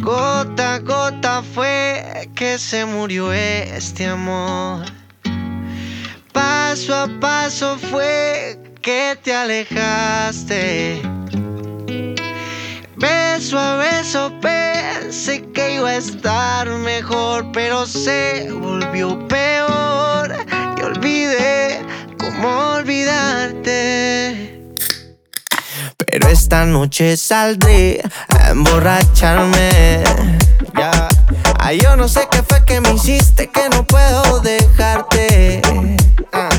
Gota a gota fue que se murió este amor. Paso a paso fue que te alejaste. Beso a beso pensé que iba a estar mejor, pero se volvió peor y olvidé cómo olvidarte. Esta noche saldré a emborracharme. Ya. Ay, yo no sé qué fue que me hiciste que no puedo dejarte. Ah.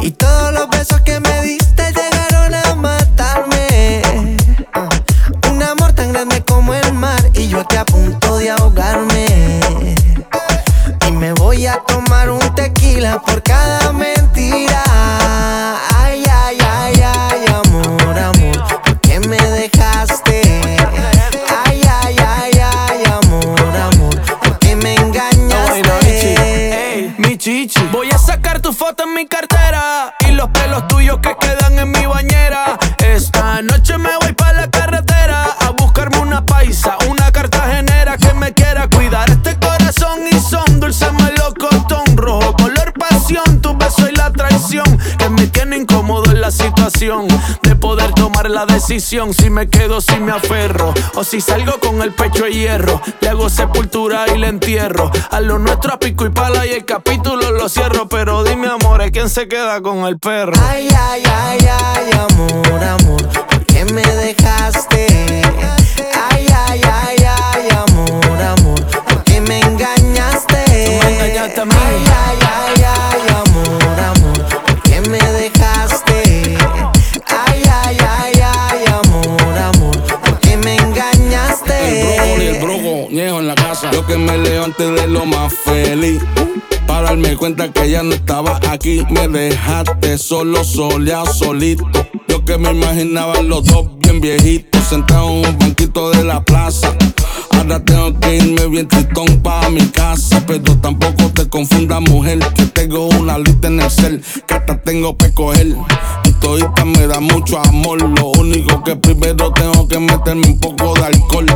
Y todos los besos que me diste llegaron a matarme. Ah. Un amor tan grande como el mar y yo aquí a punto de ahogarme. Y me voy a tomar un tequila por cada mentira. Voy a sacar tu foto en mi cartera y los pelos tuyos que quedan en mi bañera. Esta noche me en la situación de poder tomar la decisión si me quedo, si me aferro o si salgo con el pecho de hierro. Le hago sepultura y le entierro a lo nuestro a pico y pala y el capítulo lo cierro. Pero dime, amor, ¿quién se queda con el perro? Ay, ay, ay, ay, amor, amor, ¿por qué me dejaste? De lo más feliz. Para darme cuenta que ya no estaba aquí. Me dejaste solo, soleado, solito. Yo que me imaginaba los dos bien viejitos. Sentados en un banquito de la plaza. Ahora tengo que irme bien tristón pa' mi casa. Pero tampoco te confundas, mujer. Que tengo una lista en el cel. Que hasta tengo que coger. Y todita me da mucho amor. Lo único que primero tengo que meterme un poco de alcohol.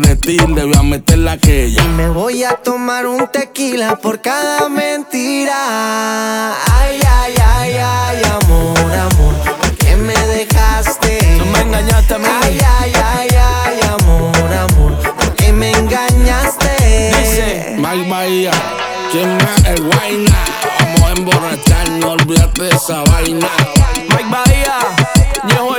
De ti le voy a meter la que Y ella. me voy a tomar un tequila por cada mentira. Ay, ay, ay, ay, amor, amor, ¿por qué me dejaste? Tú me engañaste a mí. Ay, ay, ay, ay, amor, amor, ¿por qué me engañaste? Dice, Mike Bahía, ¿quién más? El Guayna. Vamos a emborracharnos, olvídate de esa vaina. Mike Bahía, Ñejo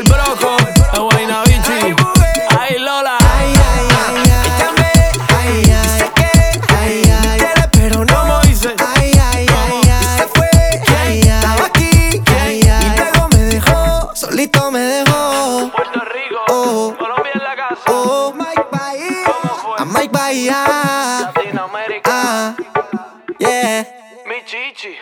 fue? a Mike Bahía. Latinoamérica. Ah, yeah. Mi chichi.